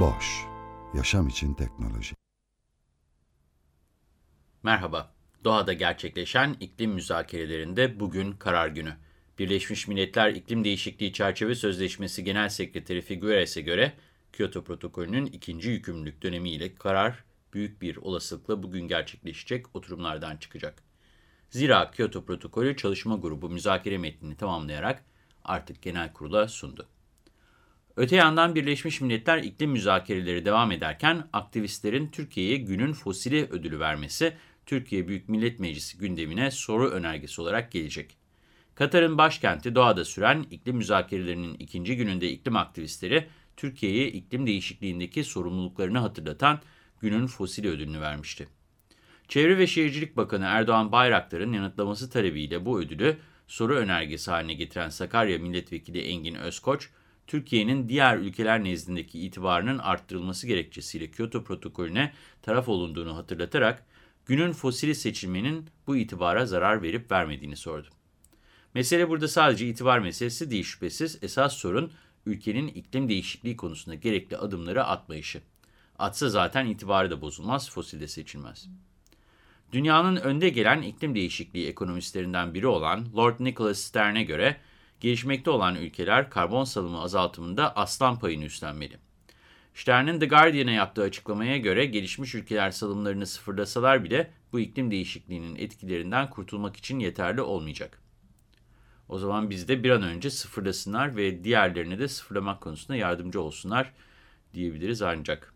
Boş, yaşam için teknoloji. Merhaba, doğada gerçekleşen iklim müzakerelerinde bugün karar günü. Birleşmiş Milletler İklim Değişikliği Çerçeve Sözleşmesi Genel Sekreteri Figueres'e göre Kyoto Protokolü'nün ikinci yükümlülük dönemiyle karar büyük bir olasılıkla bugün gerçekleşecek oturumlardan çıkacak. Zira Kyoto Protokolü Çalışma Grubu müzakere metnini tamamlayarak artık genel kurula sundu. Öte yandan Birleşmiş Milletler iklim müzakereleri devam ederken aktivistlerin Türkiye'ye günün fosili ödülü vermesi Türkiye Büyük Millet Meclisi gündemine soru önergesi olarak gelecek. Katar'ın başkenti Doha'da süren iklim müzakerelerinin ikinci gününde iklim aktivistleri Türkiye'ye iklim değişikliğindeki sorumluluklarını hatırlatan günün fosili ödülünü vermişti. Çevre ve Şehircilik Bakanı Erdoğan Bayraktar'ın yanıtlaması talebiyle bu ödülü soru önergesi haline getiren Sakarya Milletvekili Engin Özkoç, Türkiye'nin diğer ülkeler nezdindeki itibarının arttırılması gerekçesiyle Kyoto protokolüne taraf olunduğunu hatırlatarak, günün fosili seçilmenin bu itibara zarar verip vermediğini sordu. Mesele burada sadece itibar meselesi değil şüphesiz, esas sorun ülkenin iklim değişikliği konusunda gerekli adımları atmayışı. Atsa zaten itibarı da bozulmaz, fosil de seçilmez. Dünyanın önde gelen iklim değişikliği ekonomistlerinden biri olan Lord Nicholas Stern'e göre, gelişmekte olan ülkeler karbon salımı azaltımında aslan payını üstlenmeli. Stern'in The Guardian'a yaptığı açıklamaya göre gelişmiş ülkeler salımlarını sıfırlasalar bile bu iklim değişikliğinin etkilerinden kurtulmak için yeterli olmayacak. O zaman biz de bir an önce sıfırlasınlar ve diğerlerine de sıfırlamak konusunda yardımcı olsunlar diyebiliriz ancak.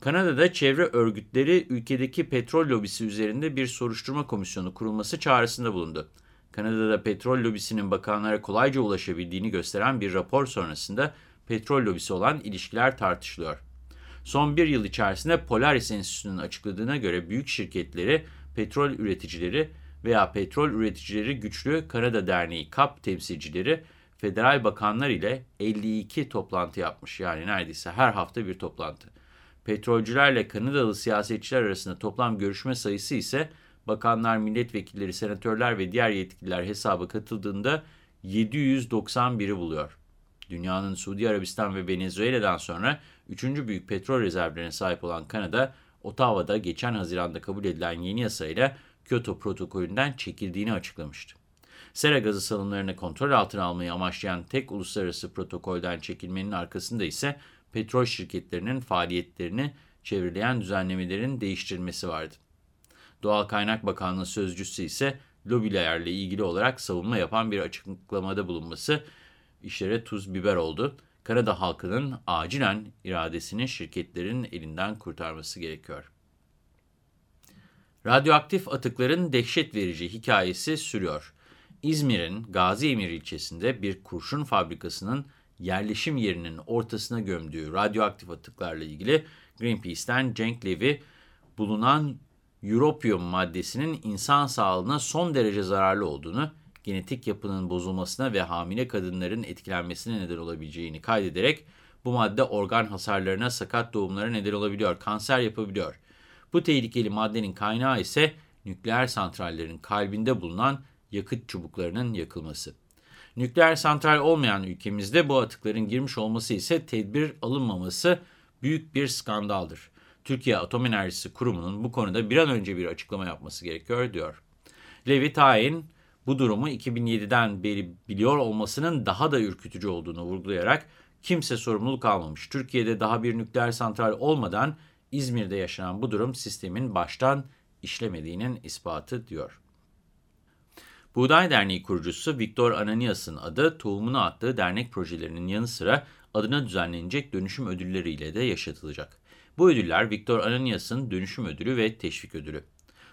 Kanada'da çevre örgütleri ülkedeki petrol lobisi üzerinde bir soruşturma komisyonu kurulması çağrısında bulundu. Kanada'da petrol lobisinin bakanlara kolayca ulaşabildiğini gösteren bir rapor sonrasında petrol lobisi olan ilişkiler tartışılıyor. Son bir yıl içerisinde Polaris Enstitüsü'nün açıkladığına göre büyük şirketleri, petrol üreticileri veya petrol üreticileri güçlü Kanada Derneği KAP temsilcileri federal bakanlar ile 52 toplantı yapmış. Yani neredeyse her hafta bir toplantı. Petrolcülerle Kanadalı siyasetçiler arasında toplam görüşme sayısı ise bakanlar, milletvekilleri, senatörler ve diğer yetkililer hesaba katıldığında 791'i buluyor. Dünyanın Suudi Arabistan ve Venezuela'dan sonra 3. büyük petrol rezervlerine sahip olan Kanada, Ottawa'da geçen Haziran'da kabul edilen yeni yasayla Kyoto protokolünden çekildiğini açıklamıştı. Sera gazı salımlarını kontrol altına almayı amaçlayan tek uluslararası protokolden çekilmenin arkasında ise petrol şirketlerinin faaliyetlerini çevreleyen düzenlemelerin değiştirilmesi vardı. Doğal Kaynak Bakanlığı sözcüsü ise lobilerle ilgili olarak savunma yapan bir açıklamada bulunması işlere tuz biber oldu. Kanada halkının acilen iradesini şirketlerin elinden kurtarması gerekiyor. Radyoaktif atıkların dehşet verici hikayesi sürüyor. İzmir'in Gaziemir ilçesinde bir kurşun fabrikasının yerleşim yerinin ortasına gömdüğü radyoaktif atıklarla ilgili Greenpeace'ten Cenk Levy bulunan europiyum maddesinin insan sağlığına son derece zararlı olduğunu, genetik yapının bozulmasına ve hamile kadınların etkilenmesine neden olabileceğini kaydederek bu madde organ hasarlarına, sakat doğumlara neden olabiliyor, kanser yapabiliyor. Bu tehlikeli maddenin kaynağı ise nükleer santrallerin kalbinde bulunan yakıt çubuklarının yakılması. Nükleer santral olmayan ülkemizde bu atıkların girmiş olması ise tedbir alınmaması büyük bir skandaldır. Türkiye Atom Enerjisi Kurumu'nun bu konuda bir an önce bir açıklama yapması gerekiyor diyor. Levi Tayin bu durumu 2007'den beri biliyor olmasının daha da ürkütücü olduğunu vurgulayarak kimse sorumluluk almamış. Türkiye'de daha bir nükleer santral olmadan İzmir'de yaşanan bu durum sistemin baştan işlemediğinin ispatı diyor. Buğday Derneği kurucusu Viktor Ananias'ın adı tohumunu attığı dernek projelerinin yanı sıra adına düzenlenecek dönüşüm ödülleriyle de yaşatılacak. Bu ödüller Viktor Ananias'ın dönüşüm ödülü ve teşvik ödülü.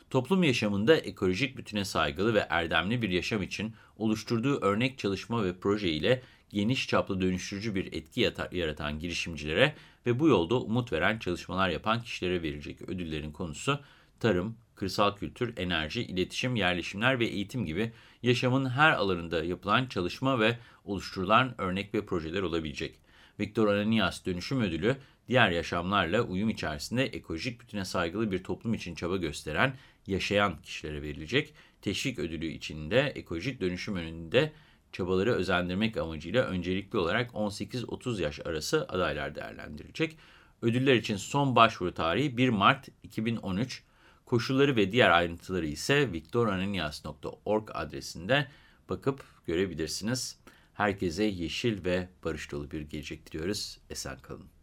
Toplum yaşamında ekolojik bütüne saygılı ve erdemli bir yaşam için oluşturduğu örnek çalışma ve proje ile geniş çaplı dönüştürücü bir etki yaratan girişimcilere ve bu yolda umut veren çalışmalar yapan kişilere verilecek ödüllerin konusu tarım, kırsal kültür, enerji, iletişim, yerleşimler ve eğitim gibi yaşamın her alanında yapılan çalışma ve oluşturulan örnek ve projeler olabilecek. Viktor Ananias Dönüşüm Ödülü, diğer yaşamlarla uyum içerisinde ekolojik bütüne saygılı bir toplum için çaba gösteren, yaşayan kişilere verilecek. Teşvik ödülü içinde ekolojik dönüşüm önünde çabaları özendirmek amacıyla öncelikli olarak 18-30 yaş arası adaylar değerlendirilecek. Ödüller için son başvuru tarihi 1 Mart 2013. Koşulları ve diğer ayrıntıları ise viktorananias.org adresinde bakıp görebilirsiniz. Herkese yeşil ve barış dolu bir gelecek diliyoruz. Esen kalın.